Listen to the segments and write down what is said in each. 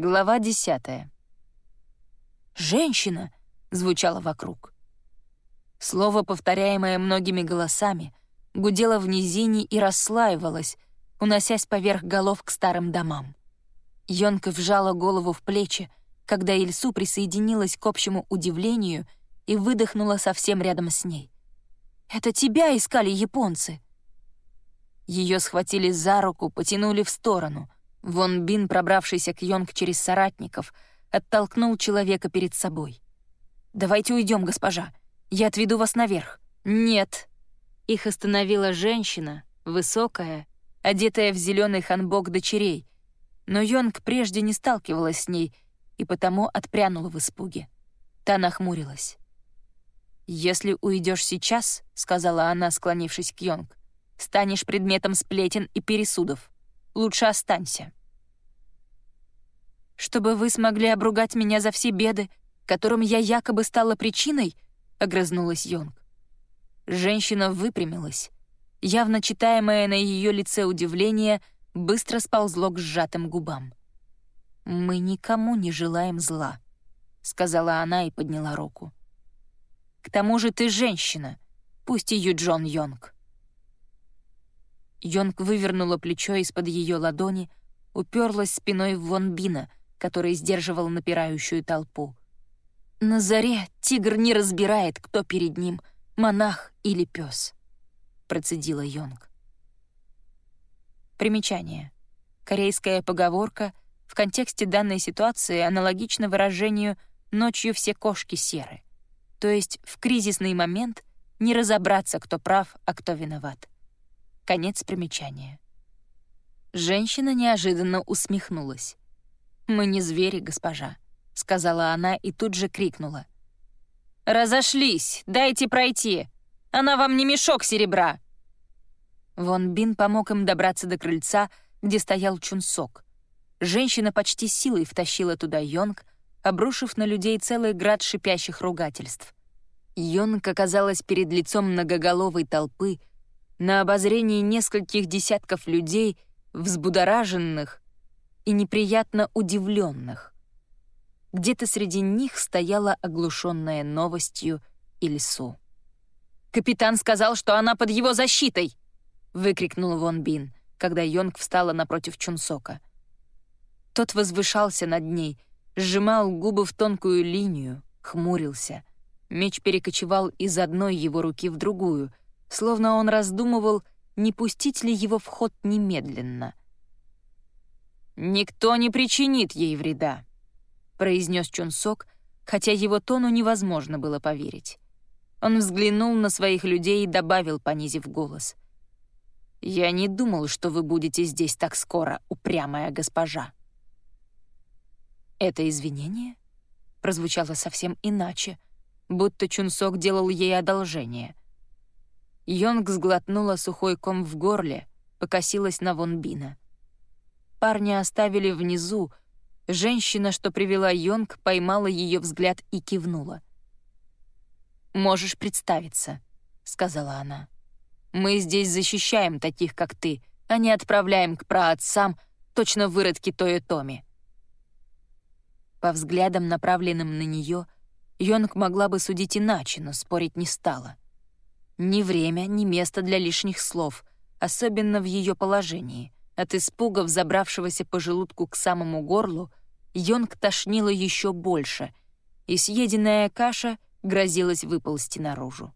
Глава десятая. «Женщина!» — звучало вокруг. Слово, повторяемое многими голосами, гудело в низине и расслаивалось, уносясь поверх голов к старым домам. Йонка вжала голову в плечи, когда Ильсу присоединилась к общему удивлению и выдохнула совсем рядом с ней. «Это тебя искали японцы!» Ее схватили за руку, потянули в сторону. Вон Бин, пробравшийся к Йонг через соратников, оттолкнул человека перед собой. «Давайте уйдем, госпожа. Я отведу вас наверх». «Нет». Их остановила женщина, высокая, одетая в зеленый ханбок дочерей, но Йонг прежде не сталкивалась с ней и потому отпрянула в испуге. Та нахмурилась. «Если уйдешь сейчас», — сказала она, склонившись к Йонг, «станешь предметом сплетен и пересудов. Лучше останься». «Чтобы вы смогли обругать меня за все беды, которым я якобы стала причиной?» — огрызнулась Йонг. Женщина выпрямилась. Явно читаемое на ее лице удивление быстро сползло к сжатым губам. «Мы никому не желаем зла», — сказала она и подняла руку. «К тому же ты женщина, пусть и Юджон Йонг». Йонг вывернула плечо из-под ее ладони, уперлась спиной в Вон Бина, который сдерживал напирающую толпу. На заре тигр не разбирает, кто перед ним — монах или пес процедила Йонг. Примечание. Корейская поговорка в контексте данной ситуации аналогична выражению «ночью все кошки серы», то есть в кризисный момент не разобраться, кто прав, а кто виноват. Конец примечания. Женщина неожиданно усмехнулась. «Мы не звери, госпожа», — сказала она и тут же крикнула. «Разошлись! Дайте пройти! Она вам не мешок серебра!» Вон Бин помог им добраться до крыльца, где стоял Чунсок. Женщина почти силой втащила туда Йонг, обрушив на людей целый град шипящих ругательств. Йонг оказалась перед лицом многоголовой толпы, на обозрении нескольких десятков людей, взбудораженных и неприятно удивленных. Где-то среди них стояла оглушенная новостью Ильсу. «Капитан сказал, что она под его защитой!» — выкрикнул Вон Бин, когда Йонг встала напротив Чунсока. Тот возвышался над ней, сжимал губы в тонкую линию, хмурился. Меч перекочевал из одной его руки в другую, словно он раздумывал, не пустить ли его в ход немедленно. «Никто не причинит ей вреда», — произнес Чунсок, хотя его тону невозможно было поверить. Он взглянул на своих людей и добавил, понизив голос. «Я не думал, что вы будете здесь так скоро, упрямая госпожа». Это извинение прозвучало совсем иначе, будто Чунсок делал ей одолжение. Йонг сглотнула сухой ком в горле, покосилась на Вонбина. Парня оставили внизу, женщина, что привела Йонг, поймала ее взгляд и кивнула. «Можешь представиться», — сказала она. «Мы здесь защищаем таких, как ты, а не отправляем к праотцам точно выродки Тойотоми». По взглядам, направленным на нее, Йонг могла бы судить иначе, но спорить не стала. Ни время, ни место для лишних слов, особенно в ее положении. От испуга, взобравшегося по желудку к самому горлу, Йонг тошнило еще больше, и съеденная каша грозилась выползти наружу.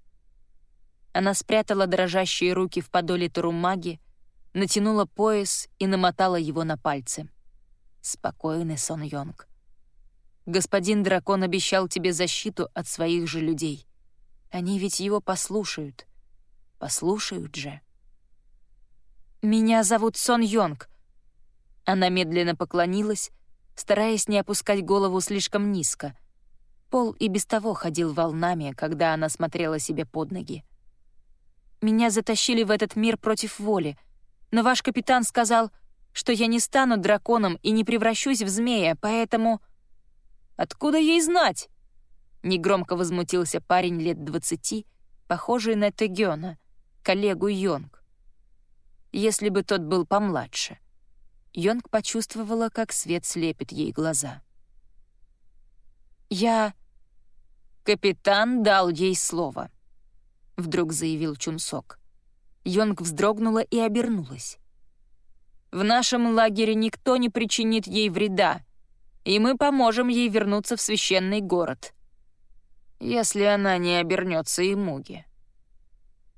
Она спрятала дрожащие руки в подоле турумаги, натянула пояс и намотала его на пальцы. Спокойный Сон Йонг. Господин дракон обещал тебе защиту от своих же людей. Они ведь его послушают. Послушают же. «Меня зовут Сон Йонг». Она медленно поклонилась, стараясь не опускать голову слишком низко, Пол и без того ходил волнами, когда она смотрела себе под ноги. «Меня затащили в этот мир против воли, но ваш капитан сказал, что я не стану драконом и не превращусь в змея, поэтому...» «Откуда ей знать?» Негромко возмутился парень лет двадцати, похожий на Тегёна, коллегу Йонг. Если бы тот был помладше. Йонг почувствовала, как свет слепит ей глаза. «Я...» «Капитан дал ей слово», — вдруг заявил Чунсок. Йонг вздрогнула и обернулась. «В нашем лагере никто не причинит ей вреда, и мы поможем ей вернуться в священный город. Если она не обернется и Муги».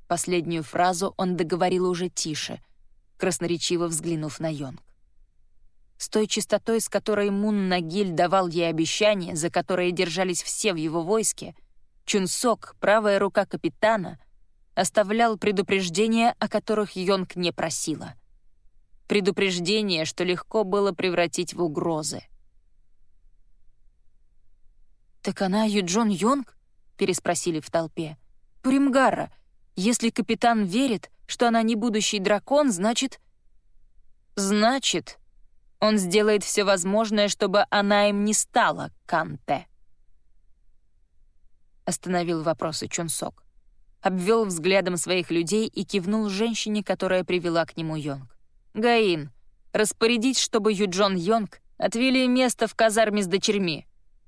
Последнюю фразу он договорил уже тише, красноречиво взглянув на Йонг. С той чистотой, с которой Мун Нагиль давал ей обещания, за которые держались все в его войске, Чунсок, правая рука капитана, оставлял предупреждения, о которых Йонг не просила. Предупреждения, что легко было превратить в угрозы. «Так она Юджон Йонг?» — переспросили в толпе. «Пуримгара, если капитан верит, что она не будущий дракон, значит...» «Значит, он сделает все возможное, чтобы она им не стала, Канте». Остановил вопросы Чунсок. Обвел взглядом своих людей и кивнул женщине, которая привела к нему Йонг. «Гаин, распорядить, чтобы Юджон Йонг отвели место в казарме с дочерьми.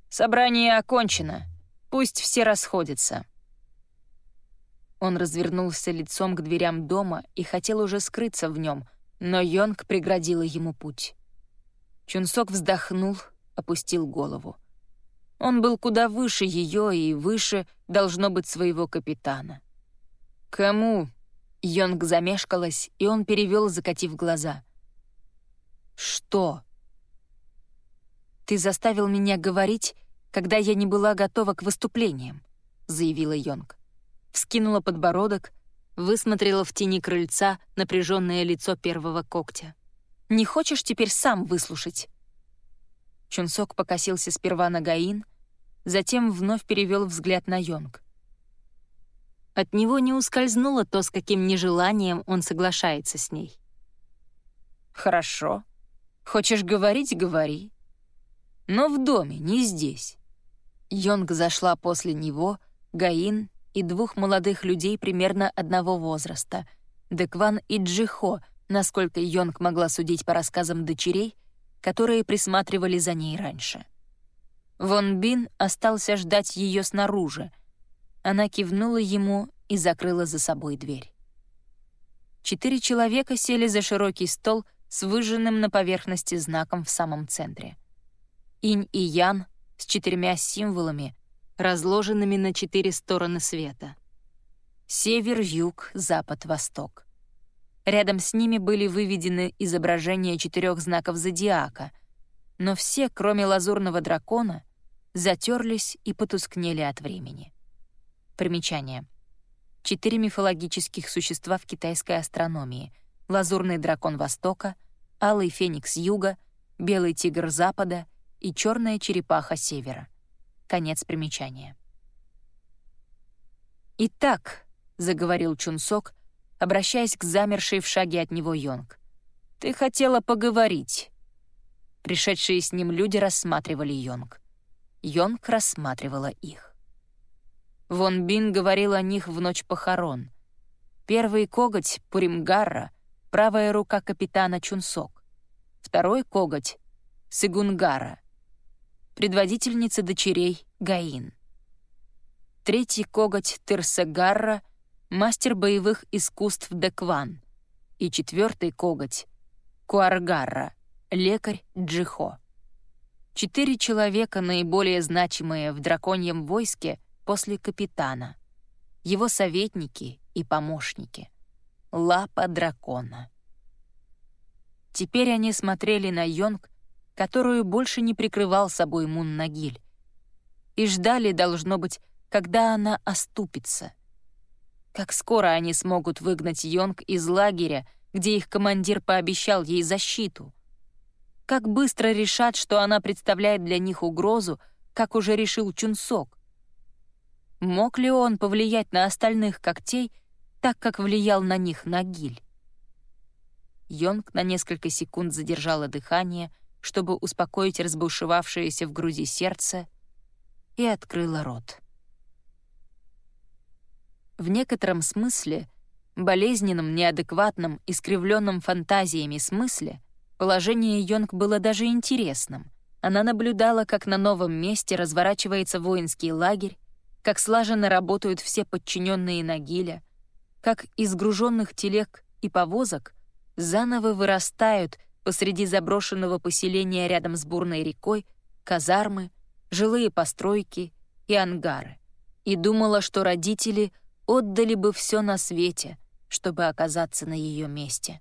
Собрание окончено. Пусть все расходятся». Он развернулся лицом к дверям дома и хотел уже скрыться в нем, но Йонг преградила ему путь. Чунсок вздохнул, опустил голову. Он был куда выше ее и выше, должно быть, своего капитана. «Кому?» Йонг замешкалась, и он перевел, закатив глаза. «Что?» «Ты заставил меня говорить, когда я не была готова к выступлениям», — заявила Йонг вскинула подбородок, высмотрела в тени крыльца напряженное лицо первого когтя. «Не хочешь теперь сам выслушать?» Чунсок покосился сперва на Гаин, затем вновь перевел взгляд на Йонг. От него не ускользнуло то, с каким нежеланием он соглашается с ней. «Хорошо. Хочешь говорить — говори. Но в доме, не здесь». Йонг зашла после него, Гаин и двух молодых людей примерно одного возраста — Декван и Джихо, насколько Йонг могла судить по рассказам дочерей, которые присматривали за ней раньше. Вон Бин остался ждать ее снаружи. Она кивнула ему и закрыла за собой дверь. Четыре человека сели за широкий стол с выжженным на поверхности знаком в самом центре. Инь и Ян с четырьмя символами, разложенными на четыре стороны света. Север, юг, запад, восток. Рядом с ними были выведены изображения четырех знаков зодиака, но все, кроме лазурного дракона, затерлись и потускнели от времени. Примечание. Четыре мифологических существа в китайской астрономии — лазурный дракон Востока, алый феникс Юга, белый тигр Запада и черная черепаха Севера — Конец примечания. «Итак», — заговорил Чунсок, обращаясь к замершей в шаге от него Йонг, — «ты хотела поговорить». Пришедшие с ним люди рассматривали Йонг. Йонг рассматривала их. Вон Бин говорил о них в ночь похорон. Первый коготь — Пуримгарра, правая рука капитана Чунсок. Второй коготь — Сигунгара — предводительница дочерей Гаин. Третий коготь Терсегарра — мастер боевых искусств Декван. И четвертый коготь — Куаргарра, лекарь Джихо. Четыре человека, наиболее значимые в драконьем войске после капитана. Его советники и помощники. Лапа дракона. Теперь они смотрели на Йонг которую больше не прикрывал собой Мун Нагиль. И ждали, должно быть, когда она оступится. Как скоро они смогут выгнать Йонг из лагеря, где их командир пообещал ей защиту? Как быстро решат, что она представляет для них угрозу, как уже решил Чунсок? Мог ли он повлиять на остальных когтей, так как влиял на них Нагиль? Йонг на несколько секунд задержала дыхание — чтобы успокоить разбушевавшееся в груди сердце, и открыла рот. В некотором смысле, болезненном, неадекватном, искривленном фантазиями смысле, Положение Йонг было даже интересным. Она наблюдала, как на новом месте разворачивается воинский лагерь, как слаженно работают все подчиненные Нагиля, как из груженных телег и повозок заново вырастают посреди заброшенного поселения рядом с бурной рекой казармы, жилые постройки и ангары. И думала, что родители отдали бы все на свете, чтобы оказаться на ее месте.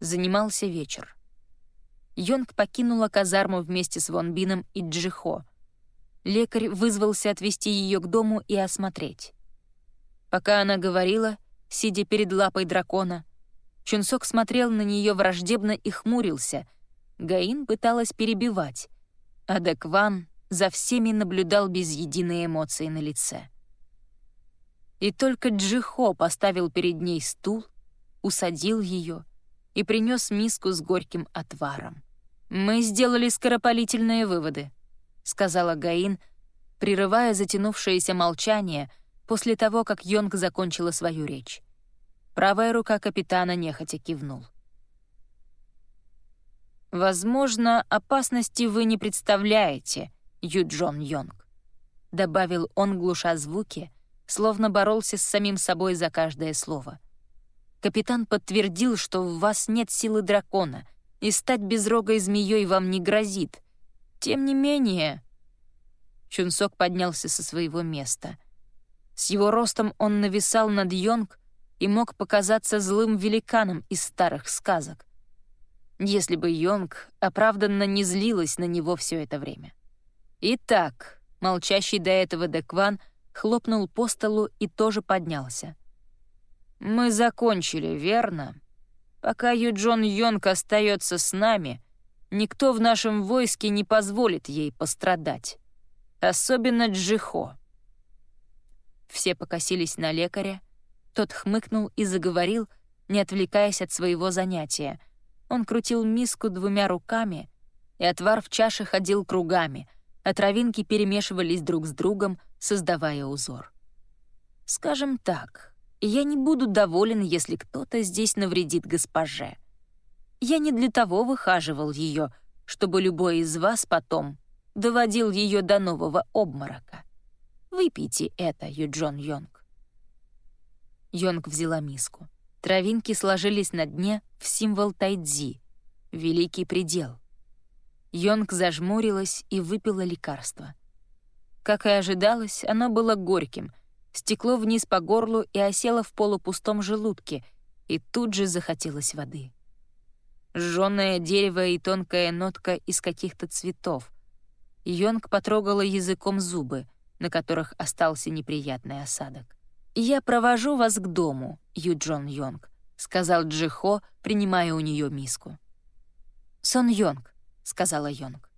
Занимался вечер. Йонг покинула казарму вместе с Вон Бином и Джихо. Лекарь вызвался отвезти ее к дому и осмотреть. Пока она говорила, сидя перед лапой дракона, Чунсок смотрел на нее враждебно и хмурился. Гаин пыталась перебивать, а Декван за всеми наблюдал без единой эмоции на лице. И только Джихо поставил перед ней стул, усадил ее и принес миску с горьким отваром. «Мы сделали скоропалительные выводы», — сказала Гаин, прерывая затянувшееся молчание — после того, как Йонг закончила свою речь. Правая рука капитана нехотя кивнул. «Возможно, опасности вы не представляете, Юджон Йонг», — добавил он, глуша звуки, словно боролся с самим собой за каждое слово. «Капитан подтвердил, что в вас нет силы дракона, и стать безрогой змеей вам не грозит. Тем не менее...» Чунсок поднялся со своего места — с его ростом он нависал над Йонг и мог показаться злым великаном из старых сказок, если бы Йонг оправданно не злилась на него все это время. Итак, молчащий до этого Декван хлопнул по столу и тоже поднялся. «Мы закончили, верно? Пока Юджон Йонг остается с нами, никто в нашем войске не позволит ей пострадать. Особенно Джихо. Все покосились на лекаря. Тот хмыкнул и заговорил, не отвлекаясь от своего занятия. Он крутил миску двумя руками, и отвар в чаше ходил кругами, а травинки перемешивались друг с другом, создавая узор. «Скажем так, я не буду доволен, если кто-то здесь навредит госпоже. Я не для того выхаживал ее, чтобы любой из вас потом доводил ее до нового обморока. Выпейте это, Юджон Йонг». Йонг взяла миску. Травинки сложились на дне в символ тайдзи — великий предел. Йонг зажмурилась и выпила лекарство. Как и ожидалось, оно было горьким, стекло вниз по горлу и осело в полупустом желудке, и тут же захотелось воды. Жжёное дерево и тонкая нотка из каких-то цветов. Йонг потрогала языком зубы — на которых остался неприятный осадок. «Я провожу вас к дому, Юджон Йонг», — сказал Джихо, принимая у нее миску. «Сон Йонг», — сказала Йонг.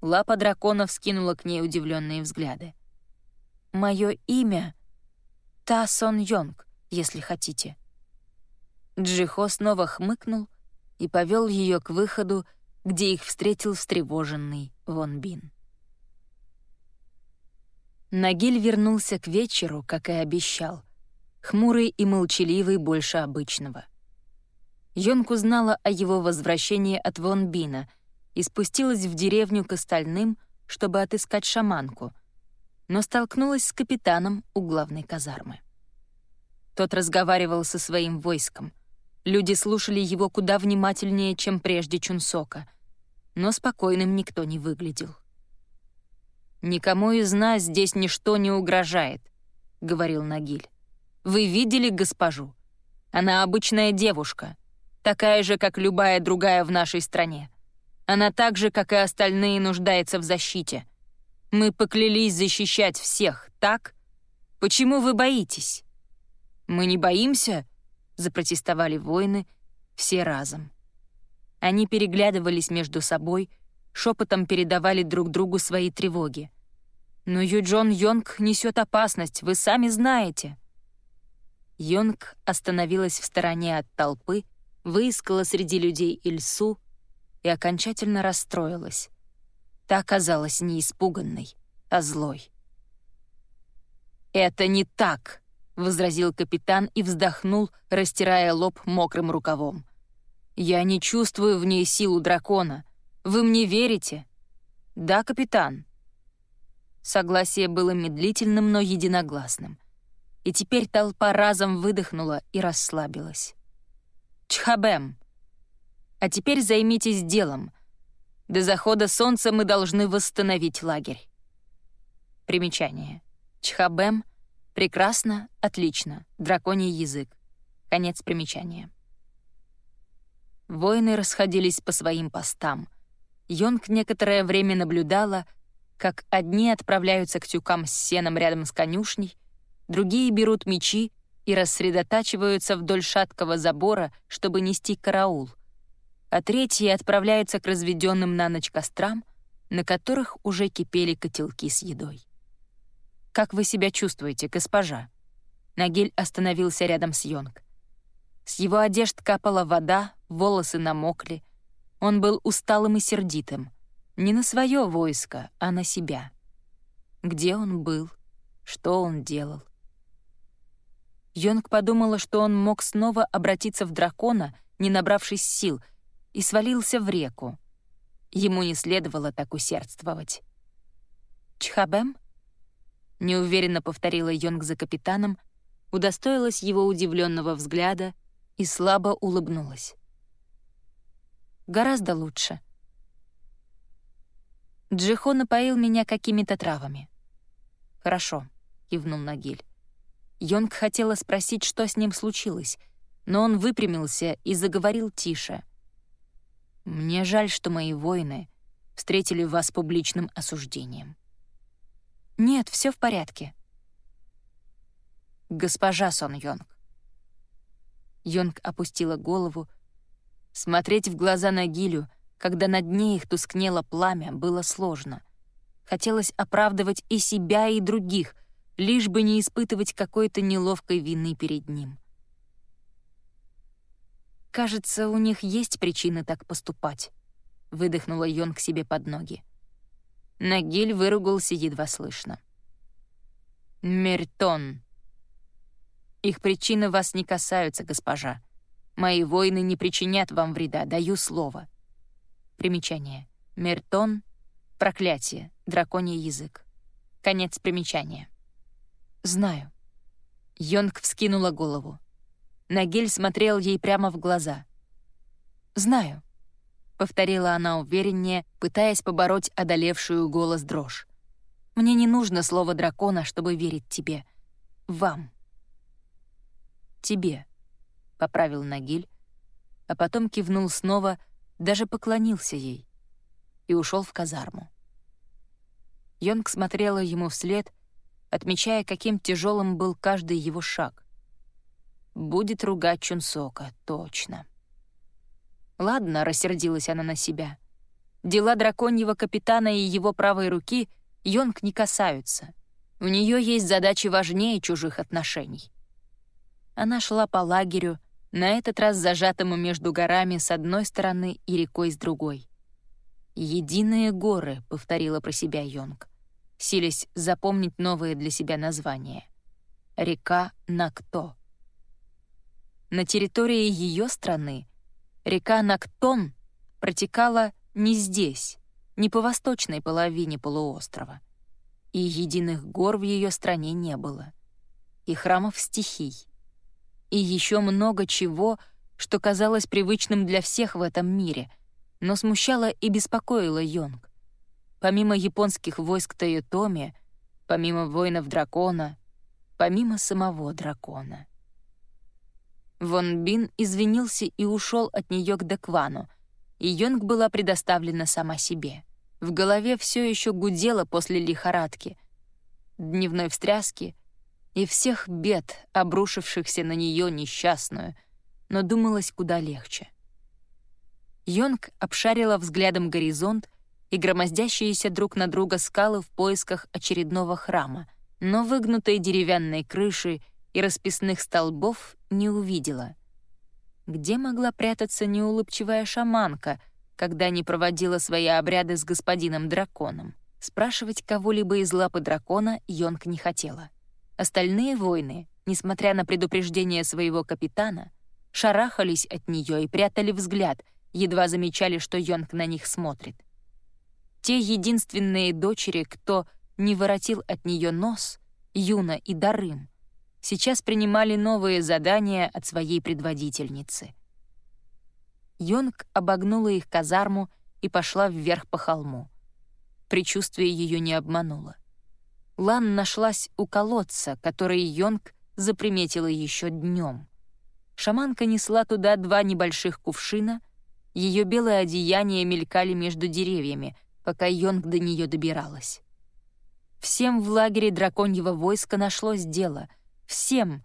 Лапа дракона вскинула к ней удивленные взгляды. «Мое имя — Та Сон Йонг, если хотите». Джихо снова хмыкнул и повел ее к выходу, где их встретил встревоженный Вон Бин. Нагиль вернулся к вечеру, как и обещал, хмурый и молчаливый больше обычного. Йонг узнала о его возвращении от Вон Бина и спустилась в деревню к остальным, чтобы отыскать шаманку, но столкнулась с капитаном у главной казармы. Тот разговаривал со своим войском. Люди слушали его куда внимательнее, чем прежде Чунсока, но спокойным никто не выглядел. «Никому из нас здесь ничто не угрожает», — говорил Нагиль. «Вы видели госпожу? Она обычная девушка, такая же, как любая другая в нашей стране. Она так же, как и остальные, нуждается в защите. Мы поклялись защищать всех, так? Почему вы боитесь?» «Мы не боимся», — запротестовали воины, все разом. Они переглядывались между собой, шепотом передавали друг другу свои тревоги. «Но Юджон Йонг несет опасность, вы сами знаете». Йонг остановилась в стороне от толпы, выискала среди людей Ильсу и окончательно расстроилась. Та оказалась не испуганной, а злой. «Это не так», — возразил капитан и вздохнул, растирая лоб мокрым рукавом. «Я не чувствую в ней силу дракона. Вы мне верите?» «Да, капитан». Согласие было медлительным, но единогласным. И теперь толпа разом выдохнула и расслабилась. «Чхабем! А теперь займитесь делом. До захода солнца мы должны восстановить лагерь». Примечание. Чхабем — прекрасно, отлично, драконий язык. Конец примечания. Воины расходились по своим постам. Йонг некоторое время наблюдала, как одни отправляются к тюкам с сеном рядом с конюшней, другие берут мечи и рассредотачиваются вдоль шаткого забора, чтобы нести караул, а третьи отправляются к разведенным на ночь кострам, на которых уже кипели котелки с едой. «Как вы себя чувствуете, госпожа?» Нагиль остановился рядом с Йонг. С его одежд капала вода, волосы намокли. Он был усталым и сердитым. Не на свое войско, а на себя. Где он был? Что он делал? Йонг подумала, что он мог снова обратиться в дракона, не набравшись сил, и свалился в реку. Ему не следовало так усердствовать. «Чхабем?» — неуверенно повторила Йонг за капитаном, удостоилась его удивленного взгляда и слабо улыбнулась. «Гораздо лучше». Джихо напоил меня какими-то травами. «Хорошо», — кивнул Нагиль. Йонг хотела спросить, что с ним случилось, но он выпрямился и заговорил тише. «Мне жаль, что мои воины встретили вас публичным осуждением. «Нет, все в порядке». «Госпожа Сон Йонг». Йонг опустила голову. Смотреть в глаза Нагилю, когда над ней их тускнело пламя, было сложно. Хотелось оправдывать и себя, и других, лишь бы не испытывать какой-то неловкой вины перед ним. «Кажется, у них есть причины так поступать», — выдохнула Йонг себе под ноги. Нагиль выругался едва слышно. «Мертон!» «Их причины вас не касаются, госпожа. Мои воины не причинят вам вреда, даю слово». Примечание. Мертон — проклятие, драконий язык. Конец примечания. «Знаю». Йонг вскинула голову. Нагиль смотрел ей прямо в глаза. «Знаю. — повторила она увереннее, пытаясь побороть одолевшую голос дрожь. «Мне не нужно слово дракона, чтобы верить тебе. Вам». «Тебе», — поправил Нагиль, а потом кивнул снова, даже поклонился ей и ушел в казарму. Йонг смотрела ему вслед, отмечая, каким тяжелым был каждый его шаг. «Будет ругать Чунсока, точно». Ладно, рассердилась она на себя. Дела драконьего капитана и его правой руки Йонг не касаются. У нее есть задачи важнее чужих отношений. Она шла по лагерю, на этот раз зажатому между горами с одной стороны и рекой с другой. «Единые горы», — повторила про себя Йонг, силясь запомнить новые для себя названия. Река Накто. На территории ее страны Река Нактон протекала не здесь, не по восточной половине полуострова. И единых гор в ее стране не было. И храмов стихий. И еще много чего, что казалось привычным для всех в этом мире, но смущало и беспокоило Йонг. Помимо японских войск Тойотоми, помимо воинов дракона, помимо самого дракона — Вон Бин извинился и ушел от нее к Деквану, и Йонг была предоставлена сама себе. В голове все еще гудело после лихорадки, дневной встряски и всех бед, обрушившихся на нее несчастную, но думалось куда легче. Йонг обшарила взглядом горизонт и громоздящиеся друг на друга скалы в поисках очередного храма, но выгнутой деревянной крыши — и расписных столбов не увидела. Где могла прятаться неулыбчивая шаманка, когда не проводила свои обряды с господином-драконом? Спрашивать кого-либо из лапы дракона Йонг не хотела. Остальные воины, несмотря на предупреждение своего капитана, шарахались от нее и прятали взгляд, едва замечали, что Йонг на них смотрит. Те единственные дочери, кто не воротил от нее нос, Юна и Дарым, сейчас принимали новые задания от своей предводительницы. Йонг обогнула их казарму и пошла вверх по холму. Причувствие ее не обмануло. Лан нашлась у колодца, который Йонг заприметила еще днем. Шаманка несла туда два небольших кувшина, ее белое одеяние мелькали между деревьями, пока Йонг до нее добиралась. Всем в лагере драконьего войска нашлось дело. Всем,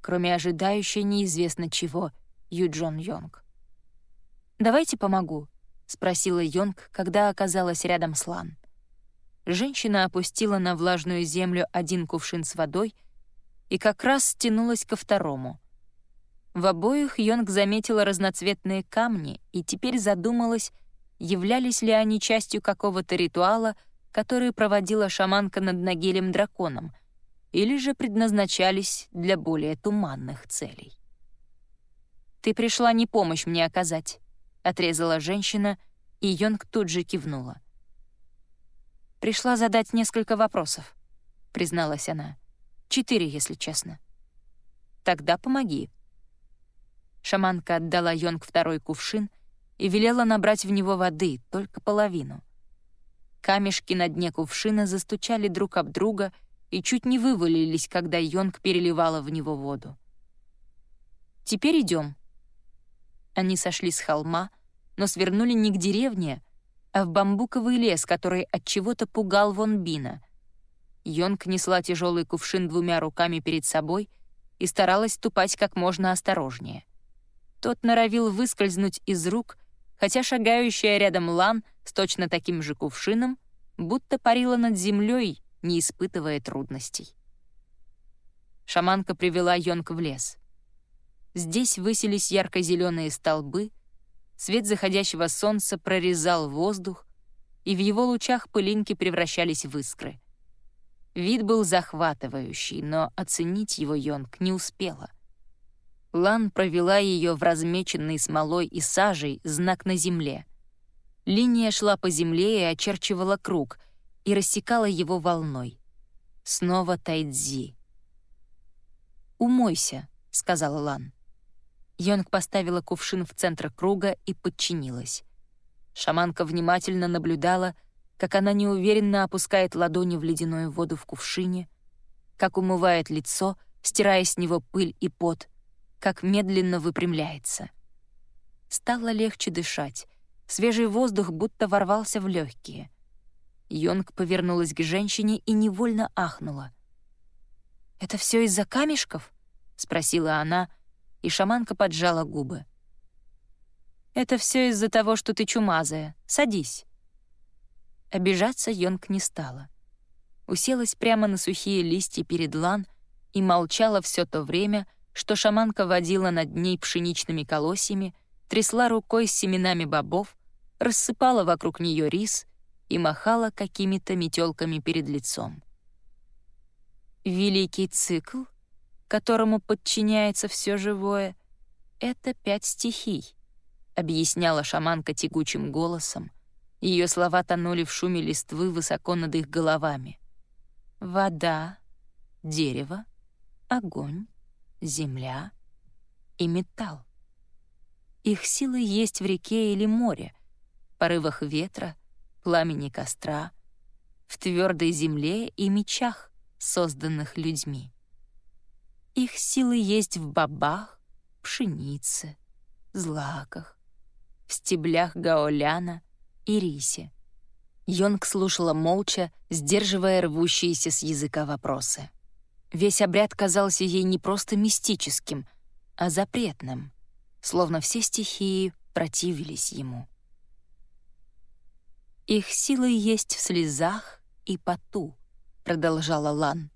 кроме ожидающей неизвестно чего, Юджон Йонг. «Давайте помогу», — спросила Йонг, когда оказалась рядом с Лан. Женщина опустила на влажную землю один кувшин с водой и как раз стянулась ко второму. В обоих Йонг заметила разноцветные камни и теперь задумалась, являлись ли они частью какого-то ритуала, который проводила шаманка над Нагелем-драконом, или же предназначались для более туманных целей. «Ты пришла не помощь мне оказать», — отрезала женщина, и Йонг тут же кивнула. «Пришла задать несколько вопросов», — призналась она. «Четыре, если честно». «Тогда помоги». Шаманка отдала Йонг второй кувшин и велела набрать в него воды, только половину. Камешки на дне кувшина застучали друг об друга и чуть не вывалились, когда Йонг переливала в него воду. «Теперь идем. Они сошли с холма, но свернули не к деревне, в бамбуковый лес, который от чего-то пугал Вон Бина. Йонг несла тяжелый кувшин двумя руками перед собой и старалась ступать как можно осторожнее. Тот норовил выскользнуть из рук, хотя шагающая рядом Лан с точно таким же кувшином будто парила над землей, не испытывая трудностей. Шаманка привела Йонг в лес. Здесь высились ярко-зеленые столбы, Свет заходящего солнца прорезал воздух, и в его лучах пылинки превращались в искры. Вид был захватывающий, но оценить его Йонг не успела. Лан провела ее в размеченный смолой и сажей знак на земле. Линия шла по земле и очерчивала круг, и рассекала его волной. Снова Тайдзи. «Умойся», — сказала Лан. Йонг поставила кувшин в центр круга и подчинилась. Шаманка внимательно наблюдала, как она неуверенно опускает ладони в ледяную воду в кувшине, как умывает лицо, стирая с него пыль и пот, как медленно выпрямляется. Стало легче дышать, свежий воздух будто ворвался в легкие. Йонг повернулась к женщине и невольно ахнула. «Это все из-за камешков?» — спросила она, — и шаманка поджала губы. «Это все из-за того, что ты чумазая. Садись». Обижаться Йонг не стала. Уселась прямо на сухие листья перед лан и молчала все то время, что шаманка водила над ней пшеничными колосьями, трясла рукой с семенами бобов, рассыпала вокруг нее рис и махала какими-то метелками перед лицом. «Великий цикл?» Которому подчиняется все живое, это пять стихий, объясняла шаманка тягучим голосом. Ее слова тонули в шуме листвы высоко над их головами. Вода, дерево, огонь, земля и металл. Их силы есть в реке или море, порывах ветра, пламени костра, в твердой земле и мечах, созданных людьми. Их силы есть в бобах, пшенице, злаках, в стеблях гаоляна и рисе. Йонг слушала молча, сдерживая рвущиеся с языка вопросы. Весь обряд казался ей не просто мистическим, а запретным, словно все стихии противились ему. «Их силы есть в слезах и поту», — продолжала Лан.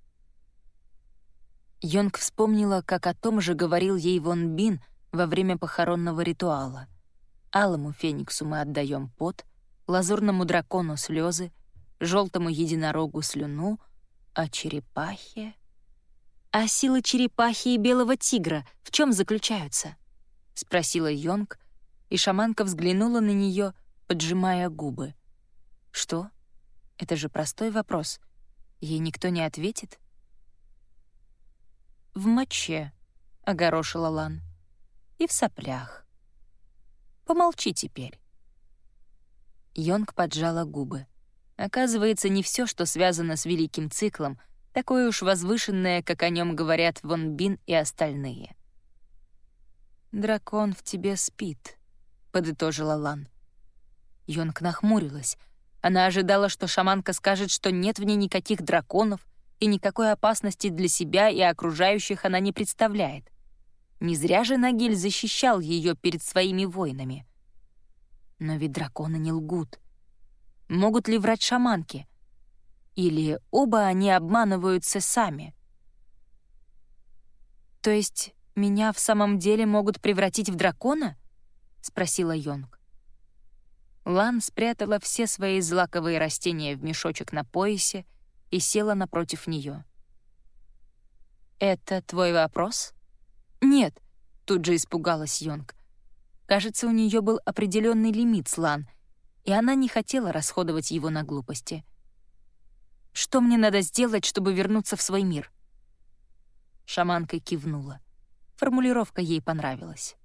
Йонг вспомнила, как о том же говорил ей Вон Бин во время похоронного ритуала. Алому фениксу мы отдаем пот, лазурному дракону слезы, желтому единорогу слюну, а черепахе... А силы черепахи и белого тигра в чем заключаются? — спросила Йонг, и шаманка взглянула на нее, поджимая губы. «Что? Это же простой вопрос. Ей никто не ответит?» «В моче», — огорошила Лан. «И в соплях. Помолчи теперь». Йонг поджала губы. Оказывается, не все, что связано с великим циклом, такое уж возвышенное, как о нем говорят Вон Бин и остальные. «Дракон в тебе спит», — подытожила Лан. Йонг нахмурилась. Она ожидала, что шаманка скажет, что нет в ней никаких драконов, и никакой опасности для себя и окружающих она не представляет. Не зря же Нагиль защищал ее перед своими воинами. Но ведь драконы не лгут. Могут ли врать шаманки? Или оба они обманываются сами? «То есть меня в самом деле могут превратить в дракона?» — спросила Йонг. Лан спрятала все свои злаковые растения в мешочек на поясе и села напротив нее. «Это твой вопрос?» «Нет», — тут же испугалась Йонг. Кажется, у нее был определенный лимит с Лан, и она не хотела расходовать его на глупости. «Что мне надо сделать, чтобы вернуться в свой мир?» Шаманка кивнула. Формулировка ей понравилась.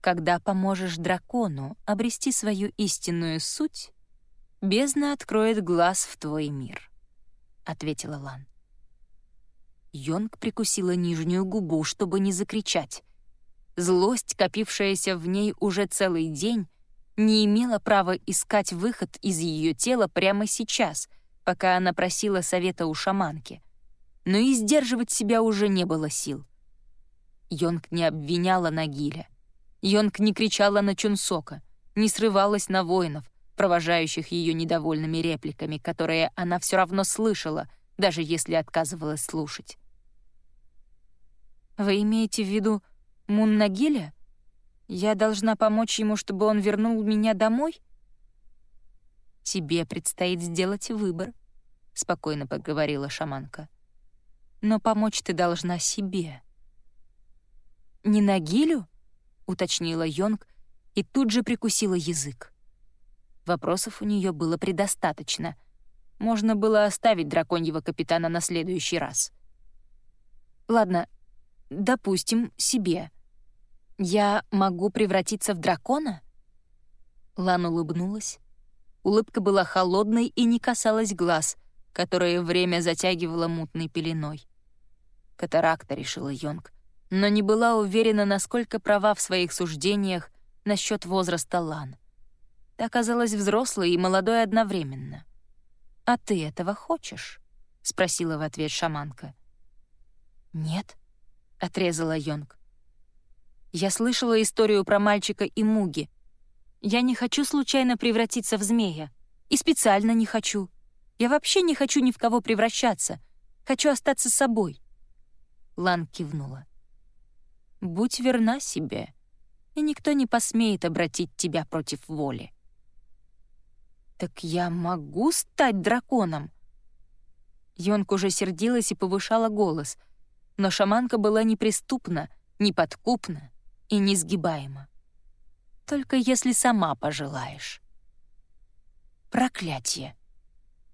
«Когда поможешь дракону обрести свою истинную суть, бездна откроет глаз в твой мир», — ответила Лан. Йонг прикусила нижнюю губу, чтобы не закричать. Злость, копившаяся в ней уже целый день, не имела права искать выход из ее тела прямо сейчас, пока она просила совета у шаманки. Но и сдерживать себя уже не было сил. Йонг не обвиняла Нагиля. Йонг не кричала на Чунсока, не срывалась на воинов, провожающих ее недовольными репликами, которые она все равно слышала, даже если отказывалась слушать. «Вы имеете в виду Мун Нагиля?» Я должна помочь ему, чтобы он вернул меня домой? Тебе предстоит сделать выбор, спокойно поговорила шаманка. Но помочь ты должна себе. Не Нагилю? уточнила Йонг и тут же прикусила язык. Вопросов у нее было предостаточно. Можно было оставить драконьего капитана на следующий раз. Ладно, допустим, себе. «Я могу превратиться в дракона?» Лан улыбнулась. Улыбка была холодной и не касалась глаз, которые время затягивало мутной пеленой. Катаракта, решила Йонг, но не была уверена, насколько права в своих суждениях насчет возраста Лан. Ты оказалась взрослой и молодой одновременно. «А ты этого хочешь?» — спросила в ответ шаманка. «Нет», — отрезала Йонг. Я слышала историю про мальчика и Муги. Я не хочу случайно превратиться в змея. И специально не хочу. Я вообще не хочу ни в кого превращаться. Хочу остаться собой. Лан кивнула. «Будь верна себе, и никто не посмеет обратить тебя против воли». «Так я могу стать драконом?» Йонг уже сердилась и повышала голос, но шаманка была неприступна, неподкупна и несгибаема. Только если сама пожелаешь. Проклятие!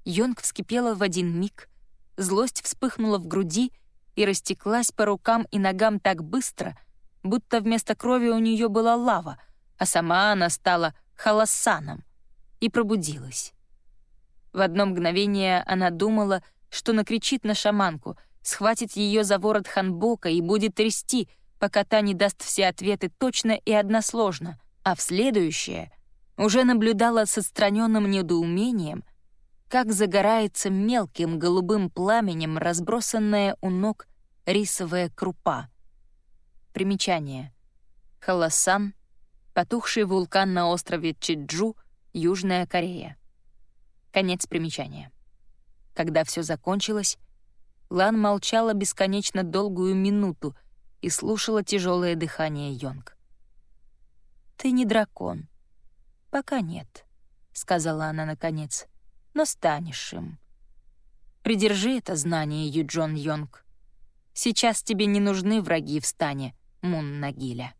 Йонг вскипела в один миг, злость вспыхнула в груди и растеклась по рукам и ногам так быстро, будто вместо крови у нее была лава, а сама она стала халассаном и пробудилась. В одно мгновение она думала, что накричит на шаманку, схватит ее за ворот ханбока и будет трясти — пока та не даст все ответы точно и односложно, а в следующее уже наблюдала с отстраненным недоумением, как загорается мелким голубым пламенем разбросанная у ног рисовая крупа. Примечание. Халасан — потухший вулкан на острове Чиджу, Южная Корея. Конец примечания. Когда все закончилось, Лан молчала бесконечно долгую минуту — и слушала тяжелое дыхание Йонг. «Ты не дракон. Пока нет», — сказала она наконец, — «но станешь им. Придержи это знание, Юджон Йонг. Сейчас тебе не нужны враги в стане Мун Нагиля».